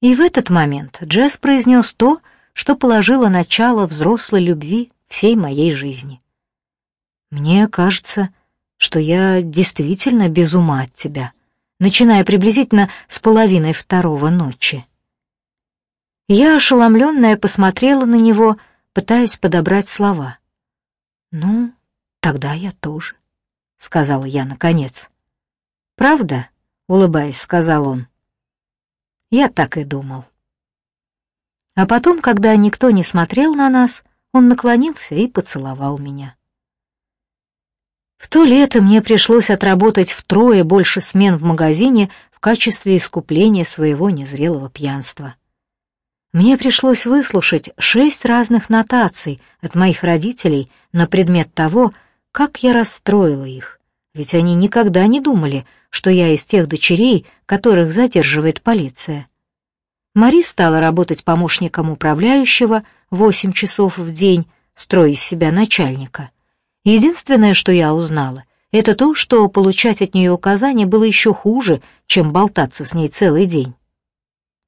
И в этот момент Джесс произнес то, что положило начало взрослой любви всей моей жизни. «Мне кажется, что я действительно без ума от тебя, начиная приблизительно с половины второго ночи». Я, ошеломленная, посмотрела на него, пытаясь подобрать слова. «Ну, тогда я тоже», — сказала я наконец. «Правда?» — улыбаясь, сказал он. «Я так и думал». А потом, когда никто не смотрел на нас, он наклонился и поцеловал меня. В то лето мне пришлось отработать втрое больше смен в магазине в качестве искупления своего незрелого пьянства. Мне пришлось выслушать шесть разных нотаций от моих родителей на предмет того, как я расстроила их, ведь они никогда не думали, что я из тех дочерей, которых задерживает полиция. Мари стала работать помощником управляющего восемь часов в день, строя из себя начальника. Единственное, что я узнала, это то, что получать от нее указания было еще хуже, чем болтаться с ней целый день.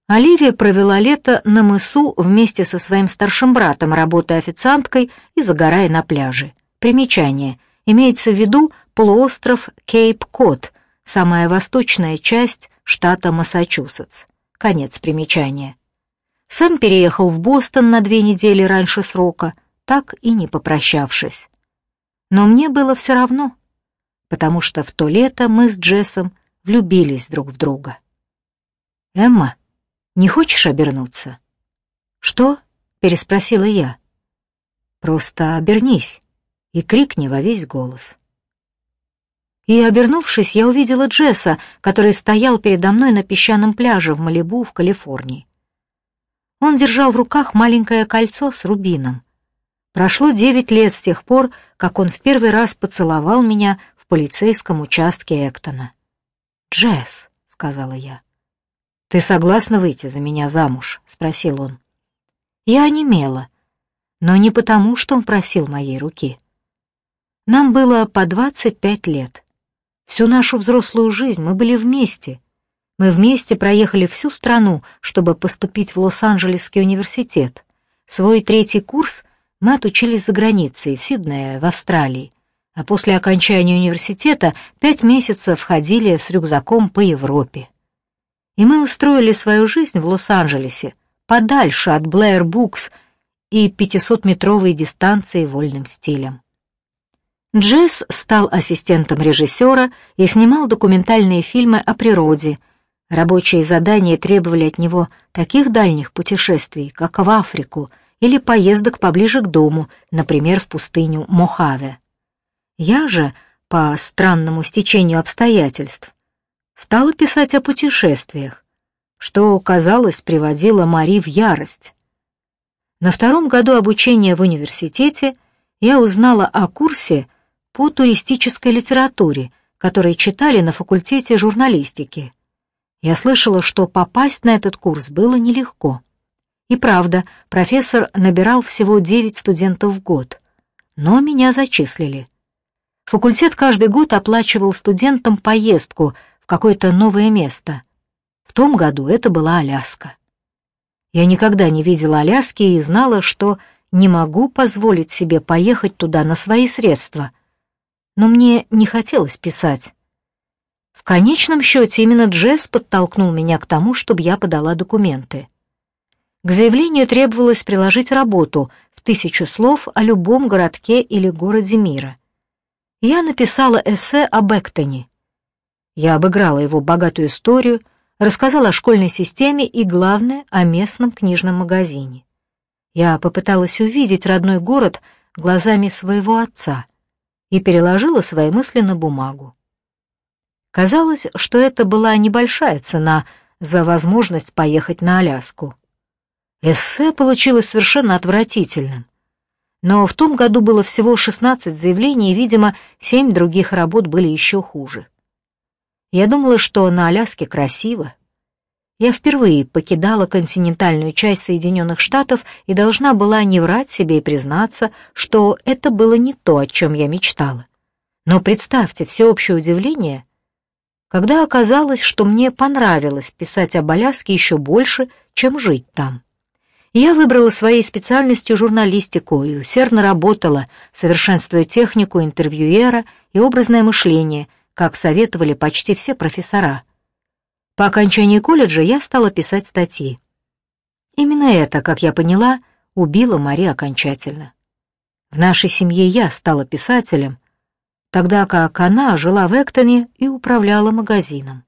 Оливия провела лето на мысу вместе со своим старшим братом, работая официанткой и загорая на пляже. Примечание. Имеется в виду полуостров Кейп-Кот, самая восточная часть штата Массачусетс. Конец примечания. Сам переехал в Бостон на две недели раньше срока, так и не попрощавшись. Но мне было все равно, потому что в то лето мы с Джессом влюбились друг в друга. «Эмма», не хочешь обернуться?» «Что?» — переспросила я. «Просто обернись и крикни во весь голос». И, обернувшись, я увидела Джесса, который стоял передо мной на песчаном пляже в Малибу в Калифорнии. Он держал в руках маленькое кольцо с рубином. Прошло девять лет с тех пор, как он в первый раз поцеловал меня в полицейском участке Эктона. «Джесс», — сказала я. «Ты согласна выйти за меня замуж?» — спросил он. Я онемела, но не потому, что он просил моей руки. Нам было по двадцать пять лет. Всю нашу взрослую жизнь мы были вместе. Мы вместе проехали всю страну, чтобы поступить в Лос-Анджелесский университет. Свой третий курс мы отучились за границей, в Сиднее, в Австралии. А после окончания университета пять месяцев ходили с рюкзаком по Европе и мы устроили свою жизнь в Лос-Анджелесе, подальше от Блэр Букс и 500-метровой дистанции вольным стилем. Джесс стал ассистентом режиссера и снимал документальные фильмы о природе. Рабочие задания требовали от него таких дальних путешествий, как в Африку, или поездок поближе к дому, например, в пустыню Мохаве. Я же, по странному стечению обстоятельств, стала писать о путешествиях, что, казалось, приводило Мари в ярость. На втором году обучения в университете я узнала о курсе по туристической литературе, который читали на факультете журналистики. Я слышала, что попасть на этот курс было нелегко. И правда, профессор набирал всего 9 студентов в год, но меня зачислили. Факультет каждый год оплачивал студентам поездку какое-то новое место. В том году это была Аляска. Я никогда не видела Аляски и знала, что не могу позволить себе поехать туда на свои средства. Но мне не хотелось писать. В конечном счете именно Джесс подтолкнул меня к тому, чтобы я подала документы. К заявлению требовалось приложить работу в тысячу слов о любом городке или городе мира. Я написала эссе об Эктоне, я обыграла его богатую историю, рассказала о школьной системе и, главное, о местном книжном магазине. Я попыталась увидеть родной город глазами своего отца и переложила свои мысли на бумагу. Казалось, что это была небольшая цена за возможность поехать на Аляску. Эссе получилось совершенно отвратительным. Но в том году было всего 16 заявлений, и, видимо, семь других работ были еще хуже. Я думала, что на Аляске красиво. Я впервые покидала континентальную часть Соединенных Штатов и должна была не врать себе и признаться, что это было не то, о чем я мечтала. Но представьте всеобщее удивление, когда оказалось, что мне понравилось писать об Аляске еще больше, чем жить там. Я выбрала своей специальностью журналистику и усердно работала, совершенствуя технику интервьюера и образное мышление, как советовали почти все профессора. По окончании колледжа я стала писать статьи. Именно это, как я поняла, убило Мари окончательно. В нашей семье я стала писателем, тогда как она жила в Эктоне и управляла магазином.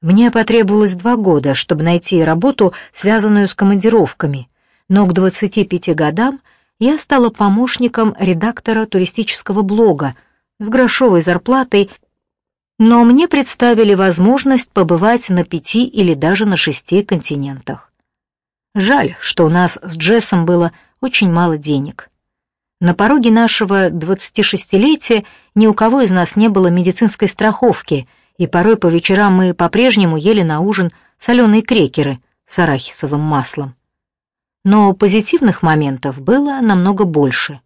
Мне потребовалось два года, чтобы найти работу, связанную с командировками, но к 25 годам я стала помощником редактора туристического блога с грошовой зарплатой, но мне представили возможность побывать на пяти или даже на шести континентах. Жаль, что у нас с Джессом было очень мало денег. На пороге нашего 26-летия ни у кого из нас не было медицинской страховки, и порой по вечерам мы по-прежнему ели на ужин соленые крекеры с арахисовым маслом. Но позитивных моментов было намного больше.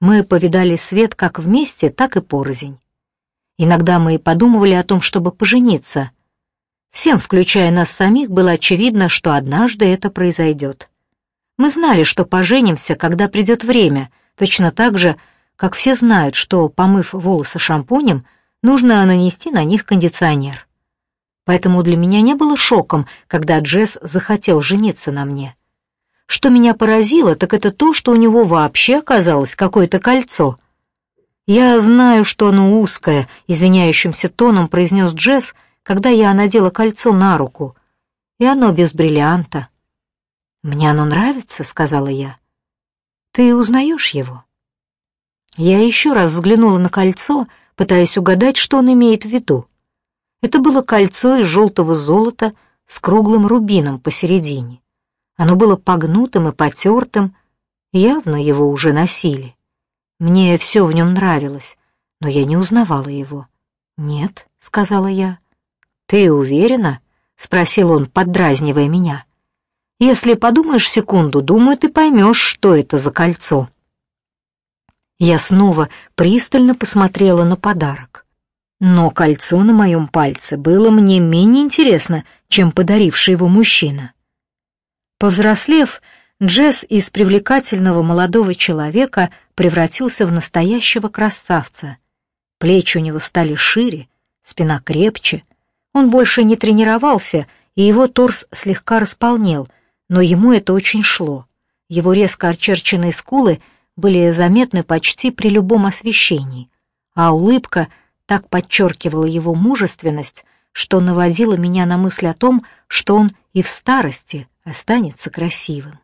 Мы повидали свет как вместе, так и порознь. Иногда мы подумывали о том, чтобы пожениться. Всем, включая нас самих, было очевидно, что однажды это произойдет. Мы знали, что поженимся, когда придет время — точно так же, как все знают, что, помыв волосы шампунем, нужно нанести на них кондиционер. Поэтому для меня не было шоком, когда Джесс захотел жениться на мне. Что меня поразило, так это то, что у него вообще оказалось какое-то кольцо. «Я знаю, что оно узкое», — извиняющимся тоном произнес Джесс, когда я надела кольцо на руку. «И оно без бриллианта». «Мне оно нравится», — сказала я. Ты узнаешь его?» Я еще раз взглянула на кольцо, пытаясь угадать, что он имеет в виду. Это было кольцо из желтого золота с круглым рубином посередине. Оно было погнутым и потертым, явно его уже носили. Мне все в нем нравилось, но я не узнавала его. «Нет», — сказала я. «Ты уверена?» — спросил он, поддразнивая меня. Если подумаешь секунду, думаю, ты поймешь, что это за кольцо. Я снова пристально посмотрела на подарок. Но кольцо на моем пальце было мне менее интересно, чем подаривший его мужчина. Повзрослев, Джесс из привлекательного молодого человека превратился в настоящего красавца. Плечи у него стали шире, спина крепче. Он больше не тренировался, и его торс слегка располнел — но ему это очень шло. Его резко очерченные скулы были заметны почти при любом освещении, а улыбка так подчеркивала его мужественность, что наводила меня на мысль о том, что он и в старости останется красивым.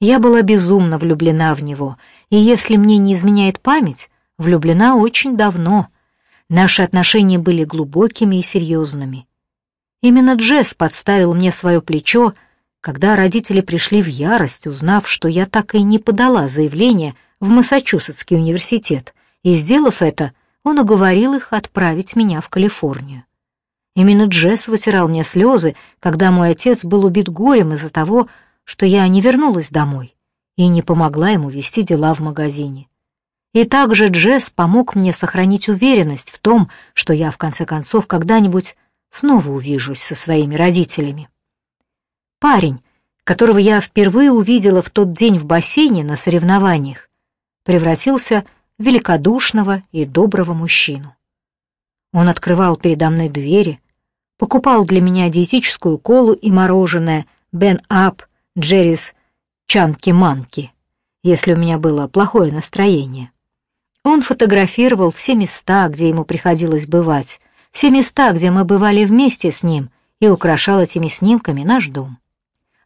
Я была безумно влюблена в него, и если мне не изменяет память, влюблена очень давно. Наши отношения были глубокими и серьезными. Именно Джесс подставил мне свое плечо, когда родители пришли в ярость, узнав, что я так и не подала заявление в Массачусетский университет, и, сделав это, он уговорил их отправить меня в Калифорнию. Именно Джесс вытирал мне слезы, когда мой отец был убит горем из-за того, что я не вернулась домой и не помогла ему вести дела в магазине. И также Джесс помог мне сохранить уверенность в том, что я, в конце концов, когда-нибудь снова увижусь со своими родителями. Парень, которого я впервые увидела в тот день в бассейне на соревнованиях, превратился в великодушного и доброго мужчину. Он открывал передо мной двери, покупал для меня диетическую колу и мороженое Бен Ап, Джеррис, Чанки-Манки, если у меня было плохое настроение. Он фотографировал все места, где ему приходилось бывать, все места, где мы бывали вместе с ним, и украшал этими снимками наш дом.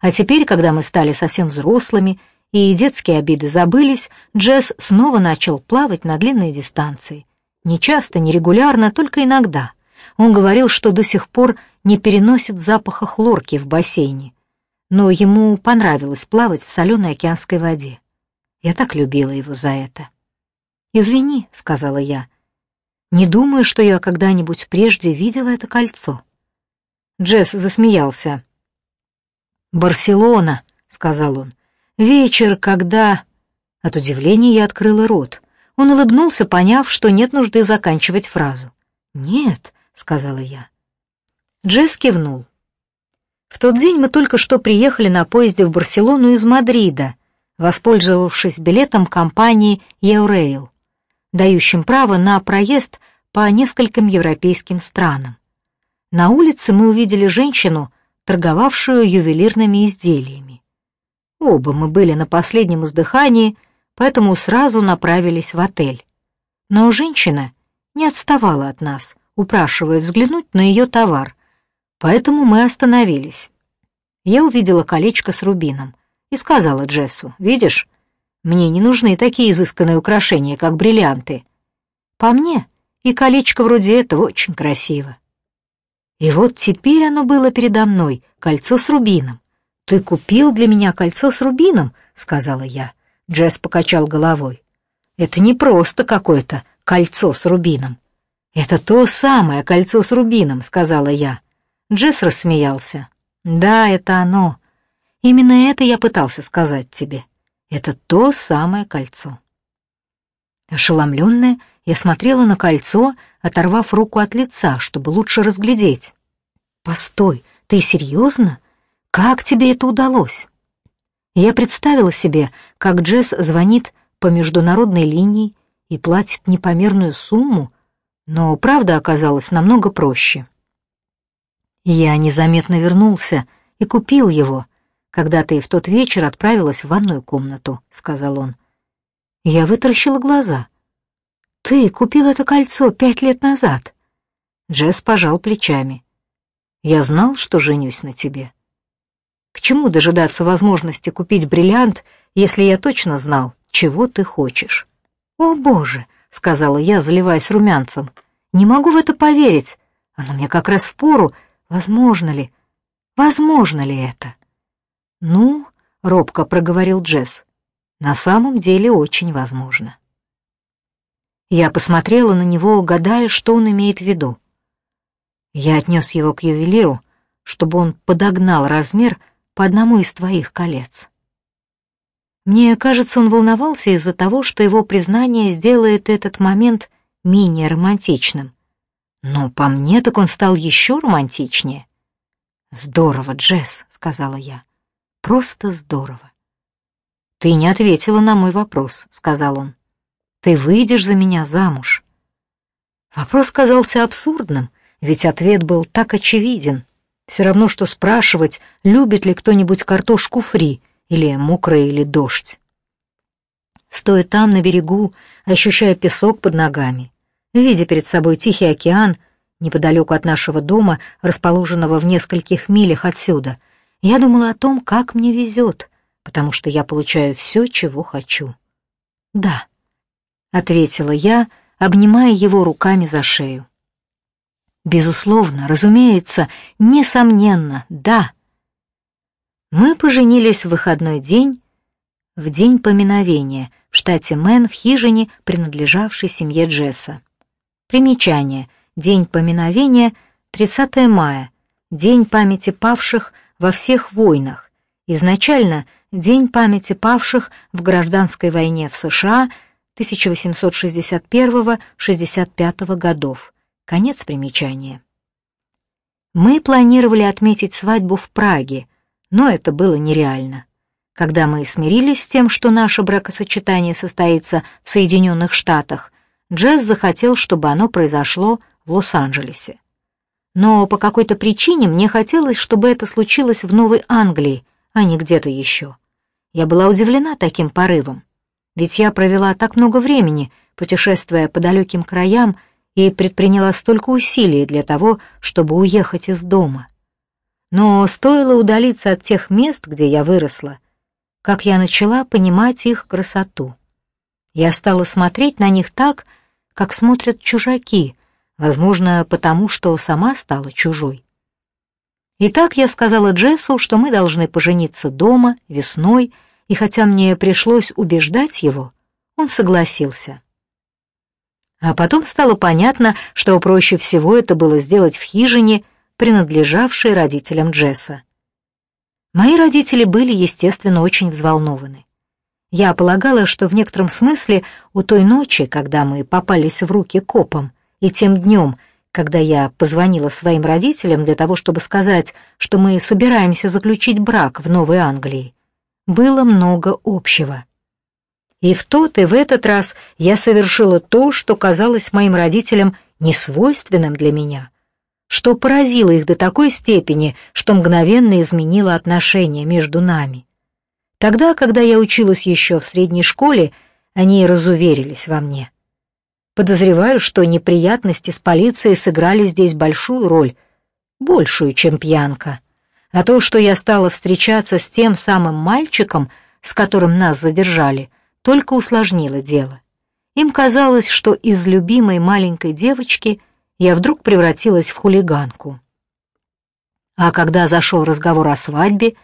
А теперь, когда мы стали совсем взрослыми и детские обиды забылись, Джесс снова начал плавать на длинные дистанции. Не часто, не регулярно, только иногда. Он говорил, что до сих пор не переносит запаха хлорки в бассейне, но ему понравилось плавать в соленой океанской воде. Я так любила его за это. «Извини», — сказала я, — «не думаю, что я когда-нибудь прежде видела это кольцо». Джесс засмеялся. «Барселона», — сказал он. «Вечер, когда...» От удивления я открыла рот. Он улыбнулся, поняв, что нет нужды заканчивать фразу. «Нет», — сказала я. Джесс кивнул. В тот день мы только что приехали на поезде в Барселону из Мадрида, воспользовавшись билетом компании Eurail, дающим право на проезд по нескольким европейским странам. На улице мы увидели женщину, торговавшую ювелирными изделиями. Оба мы были на последнем издыхании, поэтому сразу направились в отель. Но женщина не отставала от нас, упрашивая взглянуть на ее товар, поэтому мы остановились. Я увидела колечко с рубином и сказала Джессу, «Видишь, мне не нужны такие изысканные украшения, как бриллианты. По мне, и колечко вроде этого очень красиво. И вот теперь оно было передо мной, кольцо с рубином. «Ты купил для меня кольцо с рубином?» — сказала я. Джесс покачал головой. «Это не просто какое-то кольцо с рубином. Это то самое кольцо с рубином», — сказала я. Джесс рассмеялся. «Да, это оно. Именно это я пытался сказать тебе. Это то самое кольцо». Ошеломленная, я смотрела на кольцо, оторвав руку от лица, чтобы лучше разглядеть. «Постой, ты серьезно? Как тебе это удалось?» Я представила себе, как Джесс звонит по международной линии и платит непомерную сумму, но правда оказалась намного проще. Я незаметно вернулся и купил его, когда ты в тот вечер отправилась в ванную комнату, — сказал он. Я вытаращила глаза. «Ты купил это кольцо пять лет назад?» Джесс пожал плечами. «Я знал, что женюсь на тебе. К чему дожидаться возможности купить бриллиант, если я точно знал, чего ты хочешь?» «О, Боже!» — сказала я, заливаясь румянцем. «Не могу в это поверить. Оно мне как раз в пору. Возможно ли? Возможно ли это?» «Ну», — робко проговорил Джесс, на самом деле очень возможно. Я посмотрела на него, гадая, что он имеет в виду. Я отнес его к ювелиру, чтобы он подогнал размер по одному из твоих колец. Мне кажется, он волновался из-за того, что его признание сделает этот момент менее романтичным. Но по мне так он стал еще романтичнее. «Здорово, Джесс», — сказала я. «Просто здорово». «Ты не ответила на мой вопрос», — сказал он. «Ты выйдешь за меня замуж». Вопрос казался абсурдным, ведь ответ был так очевиден. Все равно, что спрашивать, любит ли кто-нибудь картошку фри, или мокрый, или дождь. Стоя там, на берегу, ощущая песок под ногами, видя перед собой Тихий океан, неподалеку от нашего дома, расположенного в нескольких милях отсюда, я думала о том, как мне везет, потому что я получаю все, чего хочу. «Да», — ответила я, обнимая его руками за шею. «Безусловно, разумеется, несомненно, да». Мы поженились в выходной день, в день поминовения, в штате Мэн, в хижине, принадлежавшей семье Джесса. Примечание. День поминовения — 30 мая, день памяти павших во всех войнах. Изначально — День памяти павших в гражданской войне в США 1861-65 годов. Конец примечания. Мы планировали отметить свадьбу в Праге, но это было нереально. Когда мы смирились с тем, что наше бракосочетание состоится в Соединенных Штатах, Джесс захотел, чтобы оно произошло в Лос-Анджелесе. Но по какой-то причине мне хотелось, чтобы это случилось в Новой Англии, а не где-то еще. Я была удивлена таким порывом, ведь я провела так много времени, путешествуя по далеким краям, и предприняла столько усилий для того, чтобы уехать из дома. Но стоило удалиться от тех мест, где я выросла, как я начала понимать их красоту. Я стала смотреть на них так, как смотрят чужаки, возможно, потому что сама стала чужой. Итак, я сказала Джессу, что мы должны пожениться дома, весной, и хотя мне пришлось убеждать его, он согласился. А потом стало понятно, что проще всего это было сделать в хижине, принадлежавшей родителям Джесса. Мои родители были, естественно, очень взволнованы. Я полагала, что в некотором смысле у той ночи, когда мы попались в руки копам, и тем днем, когда я позвонила своим родителям для того, чтобы сказать, что мы собираемся заключить брак в Новой Англии, было много общего. И в тот и в этот раз я совершила то, что казалось моим родителям несвойственным для меня, что поразило их до такой степени, что мгновенно изменило отношения между нами. Тогда, когда я училась еще в средней школе, они разуверились во мне. Подозреваю, что неприятности с полицией сыграли здесь большую роль, большую, чем пьянка. А то, что я стала встречаться с тем самым мальчиком, с которым нас задержали, только усложнило дело. Им казалось, что из любимой маленькой девочки я вдруг превратилась в хулиганку. А когда зашел разговор о свадьбе,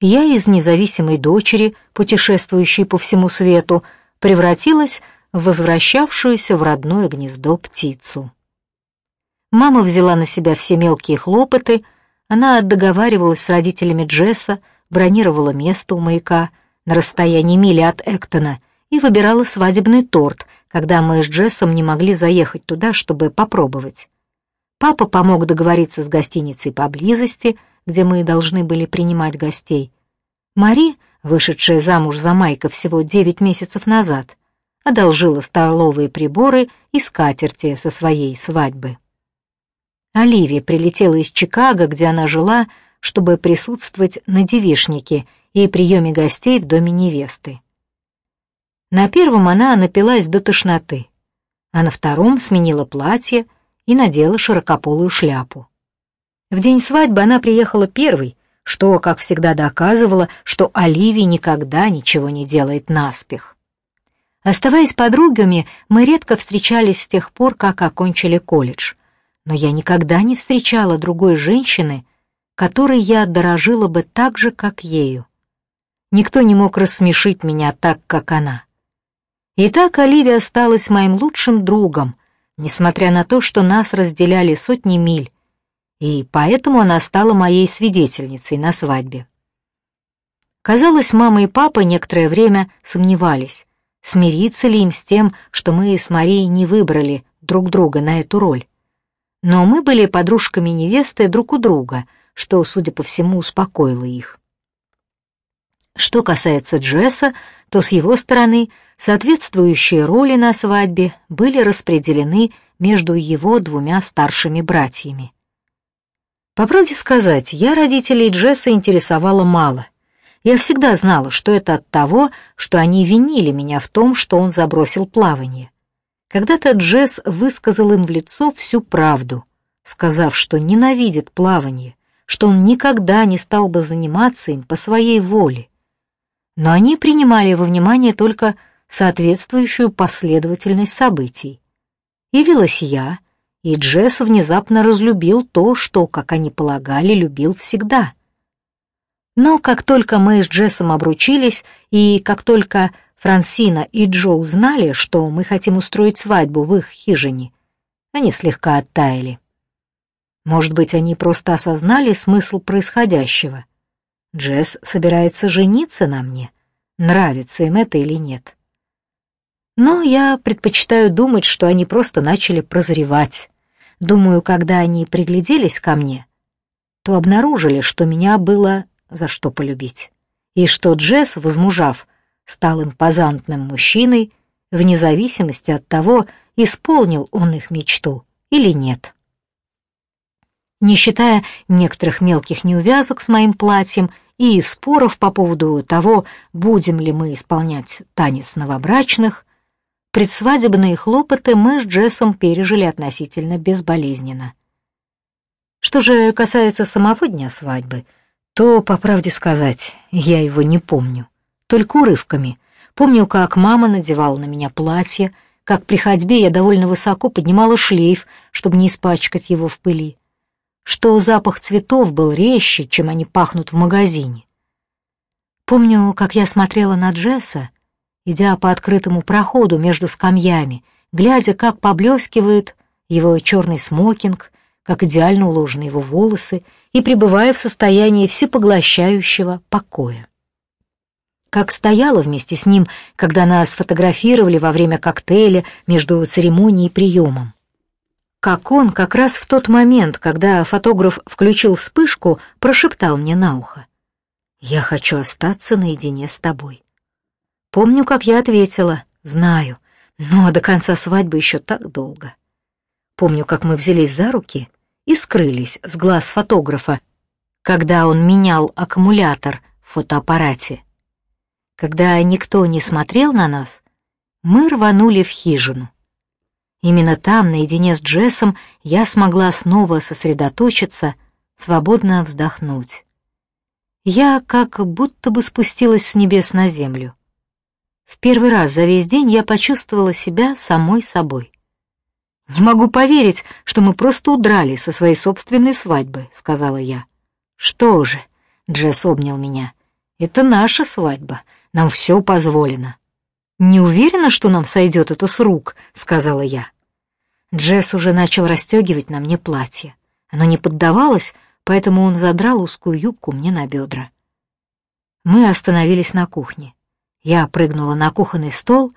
я из независимой дочери, путешествующей по всему свету, превратилась возвращавшуюся в родное гнездо птицу. Мама взяла на себя все мелкие хлопоты, она договаривалась с родителями Джесса, бронировала место у маяка на расстоянии мили от Эктона и выбирала свадебный торт, когда мы с Джессом не могли заехать туда, чтобы попробовать. Папа помог договориться с гостиницей поблизости, где мы должны были принимать гостей. Мари, вышедшая замуж за Майка всего девять месяцев назад, одолжила столовые приборы и скатерти со своей свадьбы. Оливия прилетела из Чикаго, где она жила, чтобы присутствовать на девишнике и приеме гостей в доме невесты. На первом она напилась до тошноты, а на втором сменила платье и надела широкополую шляпу. В день свадьбы она приехала первой, что, как всегда, доказывало, что Оливия никогда ничего не делает наспех. Оставаясь подругами, мы редко встречались с тех пор, как окончили колледж. Но я никогда не встречала другой женщины, которой я дорожила бы так же, как ею. Никто не мог рассмешить меня так, как она. И так Оливия осталась моим лучшим другом, несмотря на то, что нас разделяли сотни миль, и поэтому она стала моей свидетельницей на свадьбе. Казалось, мама и папа некоторое время сомневались, смириться ли им с тем, что мы с Марией не выбрали друг друга на эту роль. Но мы были подружками невесты друг у друга, что, судя по всему, успокоило их. Что касается Джесса, то с его стороны соответствующие роли на свадьбе были распределены между его двумя старшими братьями. По правде сказать, я родителей Джесса интересовала мало — я всегда знала, что это от того, что они винили меня в том, что он забросил плавание. Когда-то Джесс высказал им в лицо всю правду, сказав, что ненавидит плавание, что он никогда не стал бы заниматься им по своей воле. Но они принимали во внимание только соответствующую последовательность событий. Явилась я, и Джесс внезапно разлюбил то, что, как они полагали, любил всегда — но как только мы с Джессом обручились, и как только Франсина и Джо узнали, что мы хотим устроить свадьбу в их хижине, они слегка оттаяли. Может быть, они просто осознали смысл происходящего. Джесс собирается жениться на мне, нравится им это или нет. Но я предпочитаю думать, что они просто начали прозревать. Думаю, когда они пригляделись ко мне, то обнаружили, что меня было за что полюбить, и что Джесс, возмужав, стал импозантным мужчиной вне зависимости от того, исполнил он их мечту или нет. Не считая некоторых мелких неувязок с моим платьем и споров по поводу того, будем ли мы исполнять танец новобрачных, предсвадебные хлопоты мы с Джессом пережили относительно безболезненно. Что же касается самого дня свадьбы — то, по правде сказать, я его не помню. Только урывками. Помню, как мама надевала на меня платье, как при ходьбе я довольно высоко поднимала шлейф, чтобы не испачкать его в пыли, что запах цветов был резче, чем они пахнут в магазине. Помню, как я смотрела на Джесса, идя по открытому проходу между скамьями, глядя, как поблескивает его черный смокинг, как идеально уложены его волосы и пребывая в состоянии всепоглощающего покоя. Как стояла вместе с ним, когда нас сфотографировали во время коктейля между церемонией и приемом. как он как раз в тот момент, когда фотограф включил вспышку, прошептал мне на ухо. «Я хочу остаться наедине с тобой». Помню, как я ответила «Знаю, но до конца свадьбы еще так долго». Помню, как мы взялись за руки и скрылись с глаз фотографа, когда он менял аккумулятор в фотоаппарате. Когда никто не смотрел на нас, мы рванули в хижину. Именно там, наедине с Джессом, я смогла снова сосредоточиться, свободно вздохнуть. Я как будто бы спустилась с небес на землю. В первый раз за весь день я почувствовала себя самой собой. «Не могу поверить, что мы просто удрали со своей собственной свадьбы», — сказала я. «Что же?» — Джесс обнял меня. «Это наша свадьба, нам все позволено». «Не уверена, что нам сойдет это с рук», — сказала я. Джесс уже начал расстегивать на мне платье. Оно не поддавалось, поэтому он задрал узкую юбку мне на бедра. Мы остановились на кухне. Я прыгнула на кухонный стол,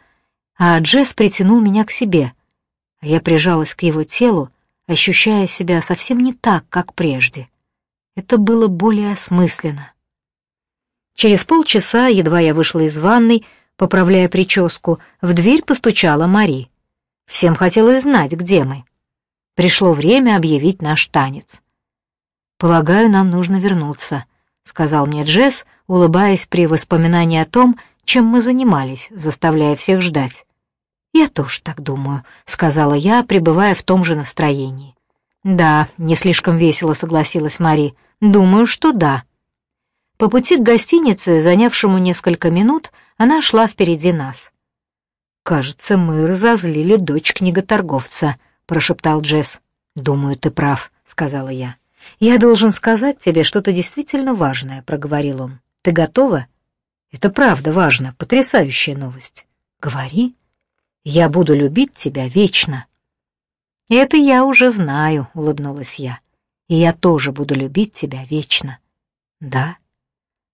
а Джесс притянул меня к себе. Я прижалась к его телу, ощущая себя совсем не так, как прежде. Это было более осмысленно. Через полчаса, едва я вышла из ванной, поправляя прическу, в дверь постучала Мари. Всем хотелось знать, где мы. Пришло время объявить наш танец. «Полагаю, нам нужно вернуться», — сказал мне Джесс, улыбаясь при воспоминании о том, чем мы занимались, заставляя всех ждать. «Я тоже так думаю», — сказала я, пребывая в том же настроении. «Да», — не слишком весело согласилась Мари. «Думаю, что да». По пути к гостинице, занявшему несколько минут, она шла впереди нас. «Кажется, мы разозлили дочь книготорговца», — прошептал Джесс. «Думаю, ты прав», — сказала я. «Я должен сказать тебе что-то действительно важное», — проговорил он. «Ты готова?» «Это правда важно, потрясающая новость». «Говори». «Я буду любить тебя вечно». «Это я уже знаю», — улыбнулась я. «И я тоже буду любить тебя вечно». «Да?»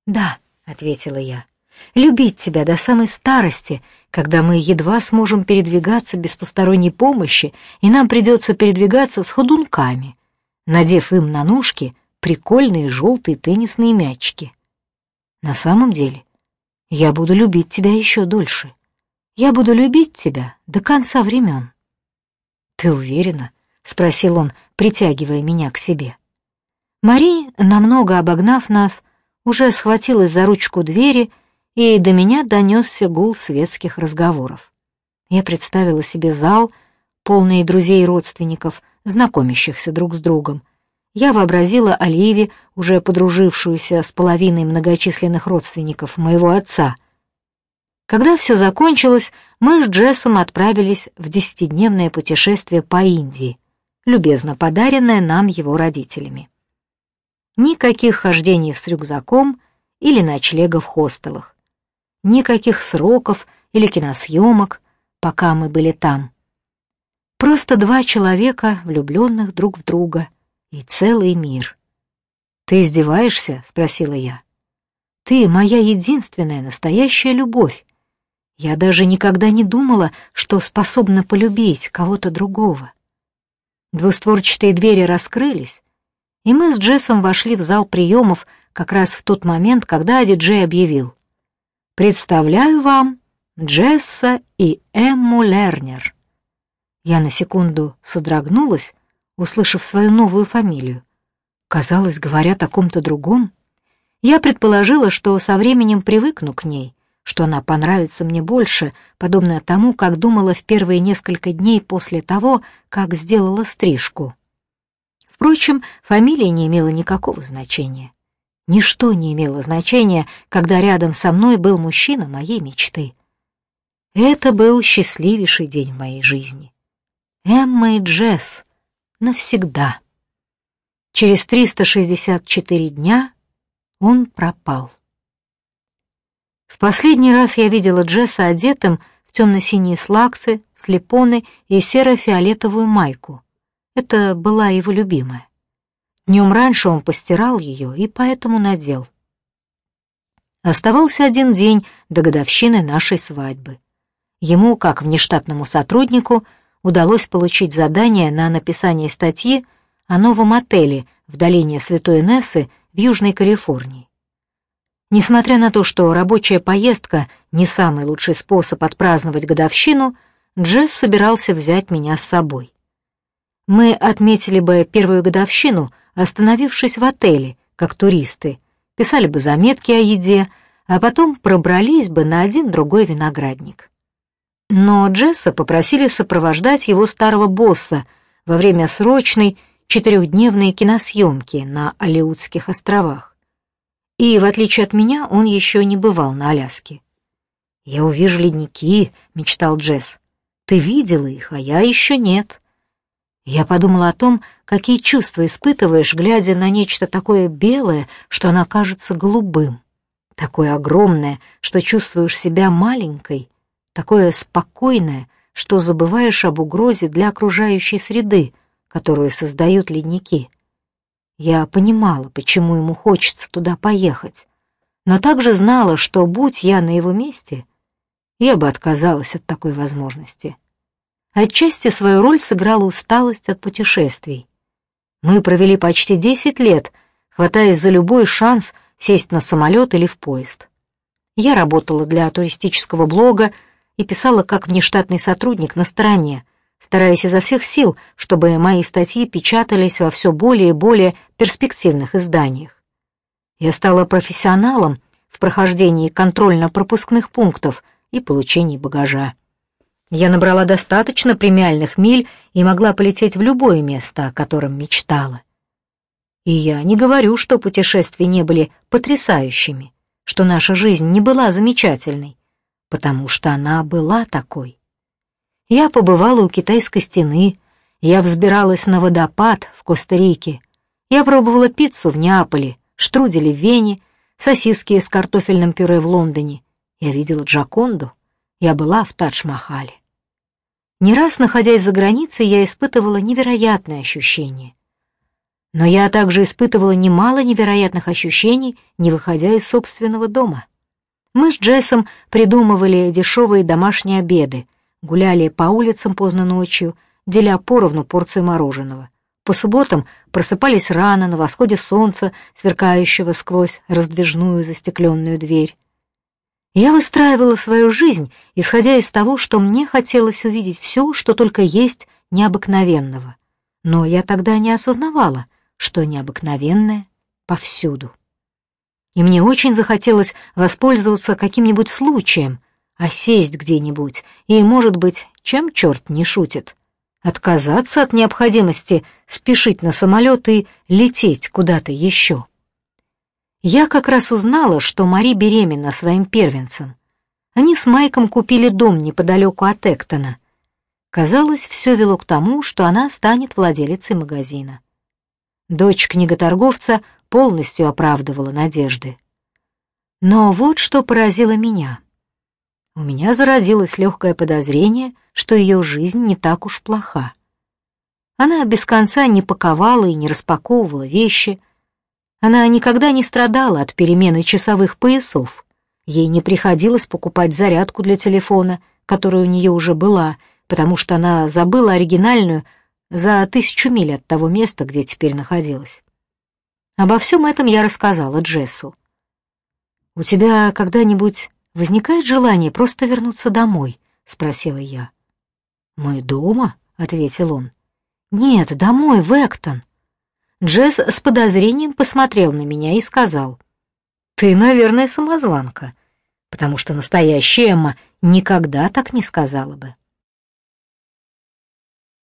«Да», — ответила я. «Любить тебя до самой старости, когда мы едва сможем передвигаться без посторонней помощи, и нам придется передвигаться с ходунками, надев им на ножки прикольные желтые теннисные мячики. На самом деле, я буду любить тебя еще дольше. Я буду любить тебя до конца времен. Ты уверена? спросил он, притягивая меня к себе. Мари, намного обогнав нас, уже схватилась за ручку двери, и до меня донесся гул светских разговоров. Я представила себе зал, полный друзей и родственников, знакомящихся друг с другом. Я вообразила Оливи, уже подружившуюся с половиной многочисленных родственников моего отца. Когда все закончилось, мы с Джессом отправились в десятидневное путешествие по Индии, любезно подаренное нам его родителями. Никаких хождений с рюкзаком или ночлега в хостелах. Никаких сроков или киносъемок, пока мы были там. Просто два человека, влюбленных друг в друга, и целый мир. «Ты издеваешься?» — спросила я. «Ты моя единственная настоящая любовь. Я даже никогда не думала, что способна полюбить кого-то другого». Двустворчатые двери раскрылись, и мы с Джессом вошли в зал приемов как раз в тот момент, когда диджей объявил. «Представляю вам Джесса и Эмму Лернер». Я на секунду содрогнулась, услышав свою новую фамилию. Казалось, говорят о ком-то другом. Я предположила, что со временем привыкну к ней, что она понравится мне больше, подобно тому, как думала в первые несколько дней после того, как сделала стрижку. Впрочем, фамилия не имела никакого значения. Ничто не имело значения, когда рядом со мной был мужчина моей мечты. Это был счастливейший день в моей жизни. Эмма и Джесс. Навсегда. Через 364 дня он пропал. В последний раз я видела Джесса одетым в темно-синие слаксы, слепоны и серо-фиолетовую майку. Это была его любимая. Днем раньше он постирал ее и поэтому надел. Оставался один день до годовщины нашей свадьбы. Ему, как внештатному сотруднику, удалось получить задание на написание статьи о новом отеле в долине Святой Нессы в Южной Калифорнии. Несмотря на то, что рабочая поездка не самый лучший способ отпраздновать годовщину, Джесс собирался взять меня с собой. Мы отметили бы первую годовщину, остановившись в отеле, как туристы, писали бы заметки о еде, а потом пробрались бы на один другой виноградник. Но Джесса попросили сопровождать его старого босса во время срочной четырехдневной киносъемки на Алеутских островах. И, в отличие от меня, он еще не бывал на Аляске. «Я увижу ледники», — мечтал Джесс. «Ты видела их, а я еще нет». Я подумала о том, какие чувства испытываешь, глядя на нечто такое белое, что оно кажется голубым, такое огромное, что чувствуешь себя маленькой, такое спокойное, что забываешь об угрозе для окружающей среды, которую создают ледники. Я понимала, почему ему хочется туда поехать, но также знала, что, будь я на его месте, я бы отказалась от такой возможности. Отчасти свою роль сыграла усталость от путешествий. Мы провели почти 10 лет, хватаясь за любой шанс сесть на самолет или в поезд. Я работала для туристического блога и писала как внештатный сотрудник на стороне, стараясь изо всех сил, чтобы мои статьи печатались во все более и более перспективных изданиях. Я стала профессионалом в прохождении контрольно-пропускных пунктов и получении багажа. Я набрала достаточно премиальных миль и могла полететь в любое место, о котором мечтала. И я не говорю, что путешествия не были потрясающими, что наша жизнь не была замечательной, потому что она была такой. Я побывала у китайской стены, я взбиралась на водопад в Коста-Рике, я пробовала пиццу в Неаполе, штрудели в Вене, сосиски с картофельным пюре в Лондоне, я видела Джаконду. Я была в Тадж-Махале. Не раз, находясь за границей, я испытывала невероятные ощущения. Но я также испытывала немало невероятных ощущений, не выходя из собственного дома. Мы с Джессом придумывали дешевые домашние обеды, гуляли по улицам поздно ночью, деля поровну порцию мороженого. По субботам просыпались рано на восходе солнца, сверкающего сквозь раздвижную застекленную дверь. Я выстраивала свою жизнь, исходя из того, что мне хотелось увидеть все, что только есть необыкновенного. Но я тогда не осознавала, что необыкновенное повсюду. И мне очень захотелось воспользоваться каким-нибудь случаем, осесть где-нибудь, и, может быть, чем черт не шутит, отказаться от необходимости спешить на самолет и лететь куда-то еще. Я как раз узнала, что Мари беременна своим первенцем. Они с Майком купили дом неподалеку от Эктона. Казалось, все вело к тому, что она станет владелицей магазина. Дочь книготорговца полностью оправдывала надежды. Но вот что поразило меня. У меня зародилось легкое подозрение, что ее жизнь не так уж плоха. Она без конца не паковала и не распаковывала вещи, она никогда не страдала от перемены часовых поясов. Ей не приходилось покупать зарядку для телефона, которая у нее уже была, потому что она забыла оригинальную за тысячу миль от того места, где теперь находилась. Обо всем этом я рассказала Джессу. «У тебя когда-нибудь возникает желание просто вернуться домой?» — спросила я. «Мы дома?» — ответил он. «Нет, домой, в Эктон. Джесс с подозрением посмотрел на меня и сказал, «Ты, наверное, самозванка, потому что настоящая Эмма никогда так не сказала бы».